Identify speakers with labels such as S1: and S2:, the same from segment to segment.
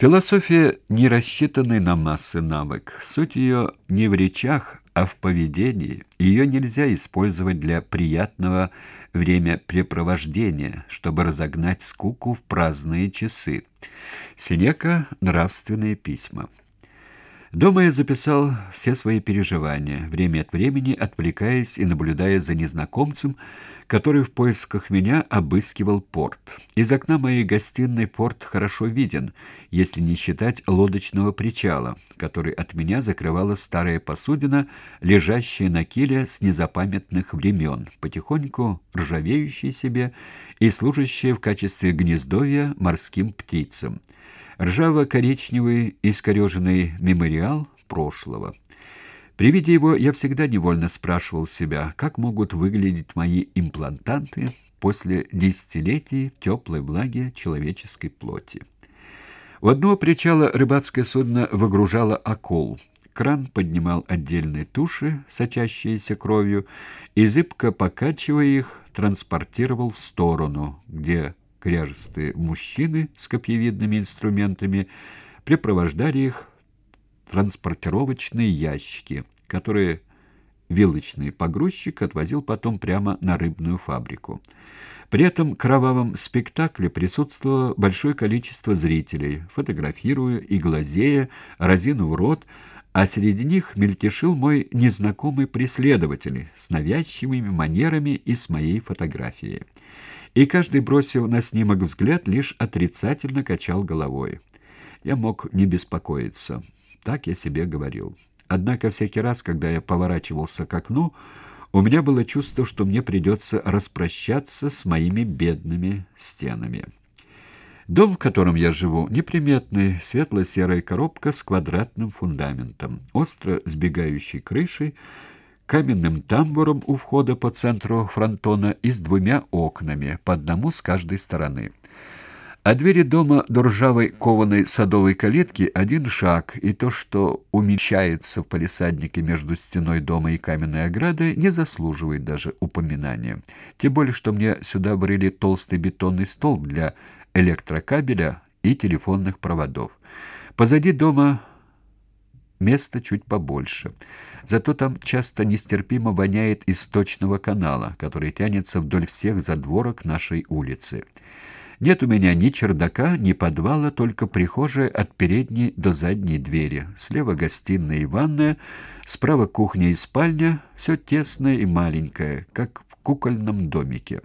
S1: Философия не рассчитанный на массы навык. Суть ее не в речах, а в поведении. Ее нельзя использовать для приятного времяпрепровождения, чтобы разогнать скуку в праздные часы. Синека «Нравственные письма». Дома я записал все свои переживания, время от времени отвлекаясь и наблюдая за незнакомцем, который в поисках меня обыскивал порт. Из окна моей гостиной порт хорошо виден, если не считать лодочного причала, который от меня закрывала старая посудина, лежащая на киле с незапамятных времен, потихоньку ржавеющая себе и служащая в качестве гнездовья морским птицам ржаво-коричневый искореженный мемориал прошлого. При виде его я всегда невольно спрашивал себя, как могут выглядеть мои имплантанты после десятилетий теплой влаги человеческой плоти. У одного причала рыбацкое судно выгружало акул. Кран поднимал отдельные туши, сочащиеся кровью, и, зыбко покачивая их, транспортировал в сторону, где кряжестые мужчины с копьевидными инструментами припровождали их в транспортировочные ящики, которые вилочный погрузчик отвозил потом прямо на рыбную фабрику. При этом кровавом спектакле присутствовало большое количество зрителей, фотографируя и глазея, разинув рот, а среди них мельтешил мой незнакомый преследователь с навязчивыми манерами и с моей фотографией и каждый, бросив на снимок взгляд, лишь отрицательно качал головой. Я мог не беспокоиться. Так я себе говорил. Однако всякий раз, когда я поворачивался к окну, у меня было чувство, что мне придется распрощаться с моими бедными стенами. Дом, в котором я живу, неприметный, светло-серая коробка с квадратным фундаментом, остро сбегающей крышей, каменным тамбуром у входа по центру фронтона и с двумя окнами, по одному с каждой стороны. А двери дома до ржавой кованой садовой калитки один шаг, и то, что умещается в палисаднике между стеной дома и каменной оградой, не заслуживает даже упоминания. Тем более, что мне сюда брили толстый бетонный столб для электрокабеля и телефонных проводов. Позади дома место чуть побольше. Зато там часто нестерпимо воняет из сточного канала, который тянется вдоль всех задворок нашей улицы. Нет у меня ни чердака, ни подвала, только прихожая от передней до задней двери. Слева гостиная и ванная, справа кухня и спальня, все тесное и маленькое, как в кукольном домике.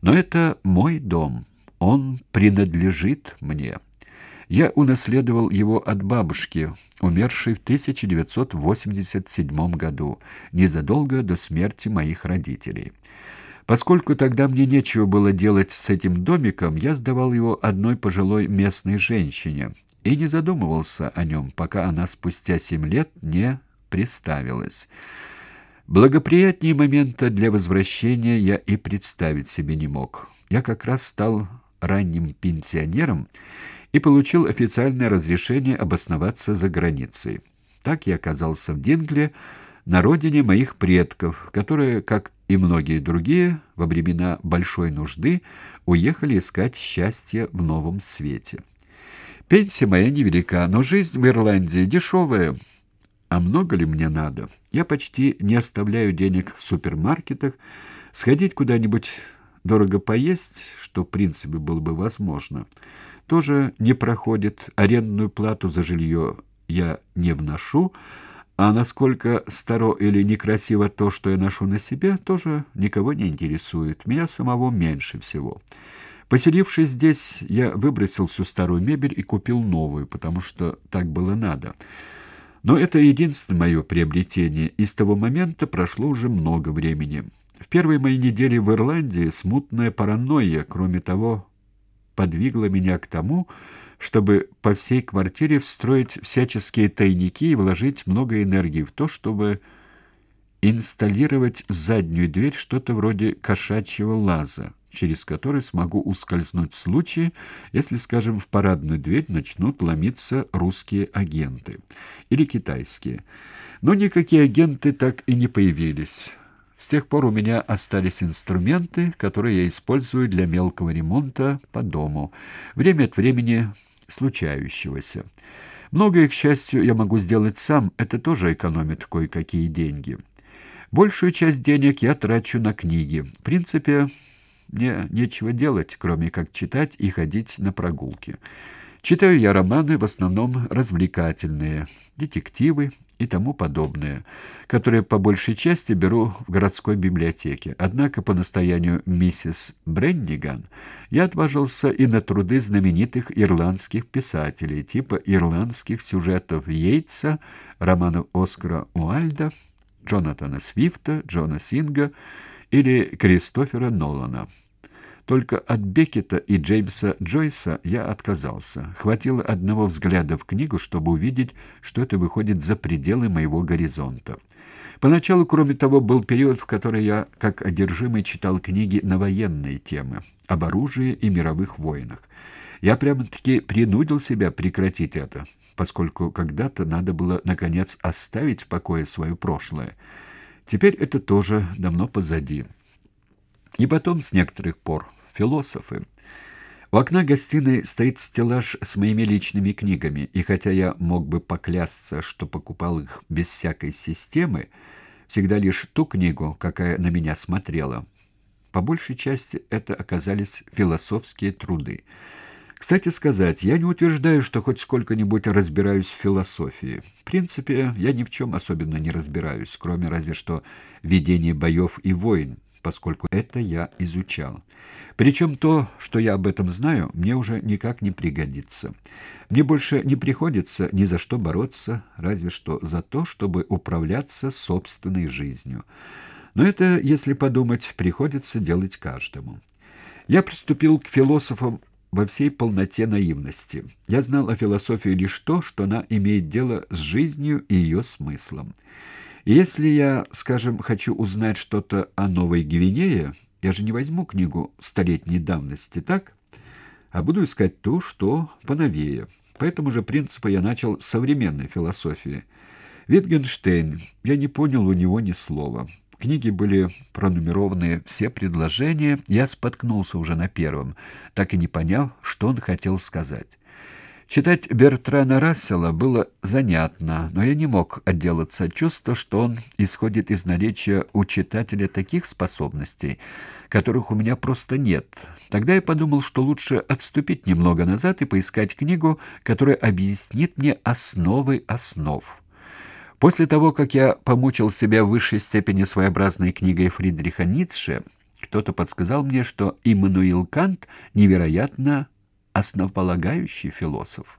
S1: Но это мой дом, он принадлежит мне». Я унаследовал его от бабушки, умершей в 1987 году, незадолго до смерти моих родителей. Поскольку тогда мне нечего было делать с этим домиком, я сдавал его одной пожилой местной женщине и не задумывался о нем, пока она спустя семь лет не приставилась. Благоприятнее момента для возвращения я и представить себе не мог. Я как раз стал ранним пенсионером и получил официальное разрешение обосноваться за границей. Так я оказался в Дингле, на родине моих предков, которые, как и многие другие, во времена большой нужды уехали искать счастье в новом свете. Пенсия моя невелика, но жизнь в Ирландии дешевая. А много ли мне надо? Я почти не оставляю денег в супермаркетах, сходить куда-нибудь дорого поесть, что в принципе было бы возможно – тоже не проходит, арендную плату за жилье я не вношу, а насколько старо или некрасиво то, что я ношу на себе, тоже никого не интересует. Меня самого меньше всего. Поселившись здесь, я выбросил всю старую мебель и купил новую, потому что так было надо. Но это единственное мое приобретение, и с того момента прошло уже много времени. В первые мои недели в Ирландии смутная паранойя, кроме того, подвигло меня к тому, чтобы по всей квартире встроить всяческие тайники и вложить много энергии в то, чтобы инсталлировать в заднюю дверь что-то вроде кошачьего лаза, через который смогу ускользнуть в случае, если, скажем, в парадную дверь начнут ломиться русские агенты или китайские. Но никакие агенты так и не появились. С тех пор у меня остались инструменты, которые я использую для мелкого ремонта по дому. Время от времени случающегося. Многое, к счастью, я могу сделать сам, это тоже экономит кое-какие деньги. Большую часть денег я трачу на книги. В принципе, мне нечего делать, кроме как читать и ходить на прогулки. Читаю я романы, в основном развлекательные, детективы и тому подобное, которые по большей части беру в городской библиотеке. Однако по настоянию миссис Бренниган я отважился и на труды знаменитых ирландских писателей, типа ирландских сюжетов Йейтса, романов Оскара Уальда, Джонатана Свифта, Джона Синга или Кристофера Нолана. Только от Беккета и Джеймса Джойса я отказался. Хватило одного взгляда в книгу, чтобы увидеть, что это выходит за пределы моего горизонта. Поначалу, кроме того, был период, в который я, как одержимый, читал книги на военные темы, об оружии и мировых войнах. Я прямо-таки принудил себя прекратить это, поскольку когда-то надо было, наконец, оставить в покое свое прошлое. Теперь это тоже давно позади. И потом, с некоторых пор, философы. У окна гостиной стоит стеллаж с моими личными книгами, и хотя я мог бы поклясться, что покупал их без всякой системы, всегда лишь ту книгу, какая на меня смотрела, по большей части это оказались философские труды. Кстати сказать, я не утверждаю, что хоть сколько-нибудь разбираюсь в философии. В принципе, я ни в чем особенно не разбираюсь, кроме разве что ведения боев и войн, поскольку это я изучал. Причем то, что я об этом знаю, мне уже никак не пригодится. Мне больше не приходится ни за что бороться, разве что за то, чтобы управляться собственной жизнью. Но это, если подумать, приходится делать каждому. Я приступил к философам во всей полноте наивности. Я знал о философии лишь то, что она имеет дело с жизнью и ее смыслом. Если я, скажем, хочу узнать что-то о Новой Гвинее, я же не возьму книгу столетней давности, так? А буду искать то, что поновее. По этому же принципу я начал современной философии. Витгенштейн, я не понял у него ни слова. В книге были пронумерованы все предложения, я споткнулся уже на первом, так и не поняв, что он хотел сказать. Читать Бертрана Рассела было занятно, но я не мог отделаться от чувства, что он исходит из наличия у читателя таких способностей, которых у меня просто нет. Тогда я подумал, что лучше отступить немного назад и поискать книгу, которая объяснит мне основы основ. После того, как я помучил себя в высшей степени своеобразной книгой Фридриха Ницше, кто-то подсказал мне, что Иммануил Кант невероятно основополагающий философ.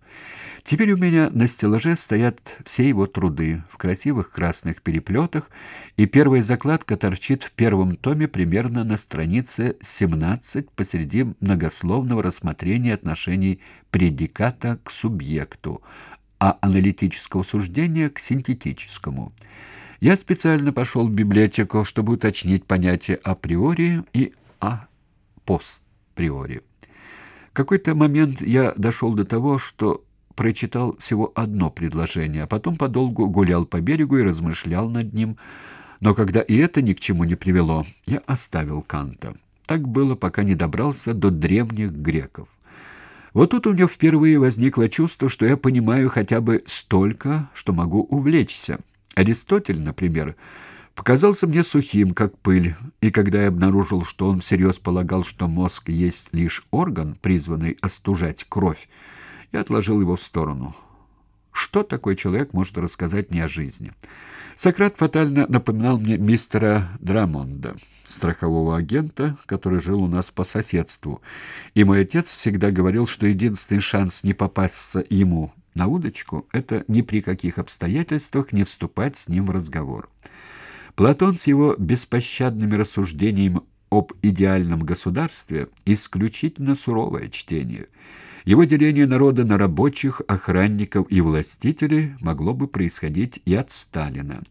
S1: Теперь у меня на стеллаже стоят все его труды в красивых красных переплетах, и первая закладка торчит в первом томе примерно на странице 17 посреди многословного рассмотрения отношений предиката к субъекту, а аналитического суждения к синтетическому. Я специально пошел в библиотеку, чтобы уточнить понятия априори и а постприори какой-то момент я дошел до того, что прочитал всего одно предложение, а потом подолгу гулял по берегу и размышлял над ним. Но когда и это ни к чему не привело, я оставил Канта. Так было, пока не добрался до древних греков. Вот тут у меня впервые возникло чувство, что я понимаю хотя бы столько, что могу увлечься. Аристотель, например, показался мне сухим, как пыль, и когда я обнаружил, что он всерьез полагал, что мозг есть лишь орган, призванный остужать кровь, я отложил его в сторону. Что такой человек может рассказать мне о жизни? Сократ фатально напоминал мне мистера Драмонда, страхового агента, который жил у нас по соседству, и мой отец всегда говорил, что единственный шанс не попасться ему на удочку — это ни при каких обстоятельствах не вступать с ним в разговор. Платон с его беспощадными рассуждениями об идеальном государстве исключительно суровое чтение. Его деление народа на рабочих, охранников и властителей могло бы происходить и от Сталина.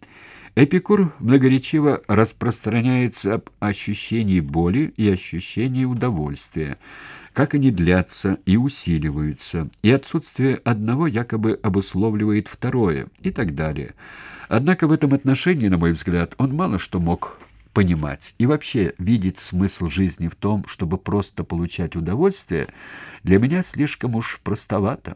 S1: Эпикур многоречиво распространяется об ощущении боли и ощущении удовольствия, как они длятся и усиливаются, и отсутствие одного якобы обусловливает второе, и так далее. Однако в этом отношении, на мой взгляд, он мало что мог понимать и вообще видеть смысл жизни в том, чтобы просто получать удовольствие, для меня слишком уж простовато.